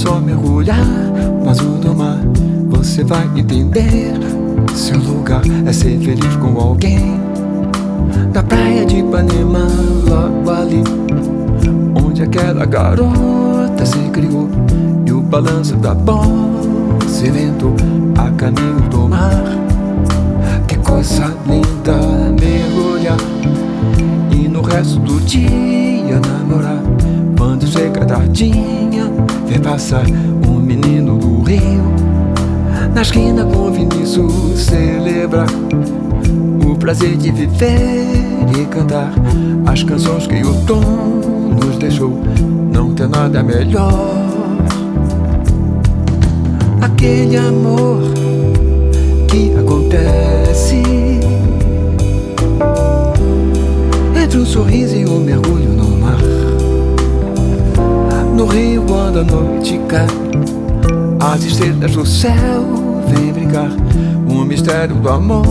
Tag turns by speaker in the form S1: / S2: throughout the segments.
S1: Só mergulhar no azul do mar, você vai entender. Seu lugar é ser feliz com alguém. Na praia de Ipanema, logo ali, onde aquela garota se criou. E o balanço da bola se ventou a caminho do mar. Que coisa linda mergulhar e no resto do dia namorar. Quando chega a passar um menino do rio. Na esquina com Vinícius celebrar o prazer de viver e cantar as canções que o Tom nos deixou. Não tem nada melhor. Aquele amor que acontece entre um sorriso e um mergulho rio, quando a noite cai, as estrelas do céu vêm brincar. O mistério do amor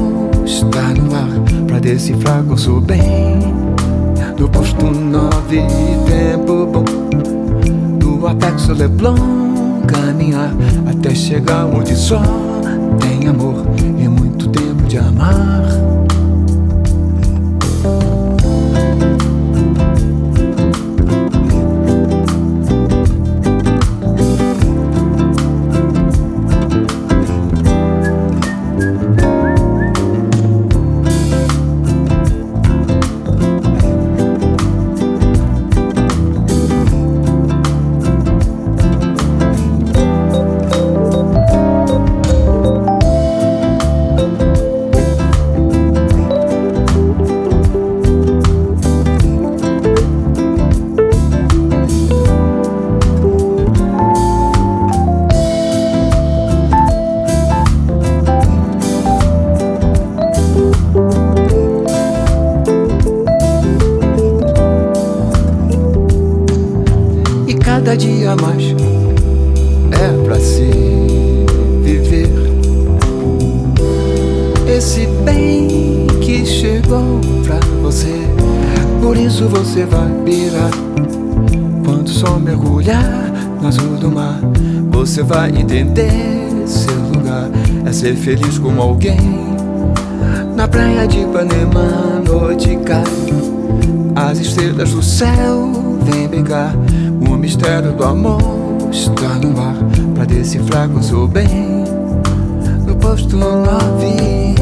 S1: está no ar pra decifrar curso bem. Do posto nove, tempo bom. Do Apex Leblon, caminhar até chegar onde só tem amor e muito tempo de amar. Cada dia mais é pra se viver esse bem que chegou pra você. Por isso você vai virar quando só mergulhar no azul do mar. Você vai entender seu lugar é ser feliz com alguém. Na praia de Ipanema, a noite cai. As estrelas do céu vêm brincar. O mistério do amor está no ar. Pra decifrar com seu bem. No posto nove